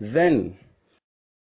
then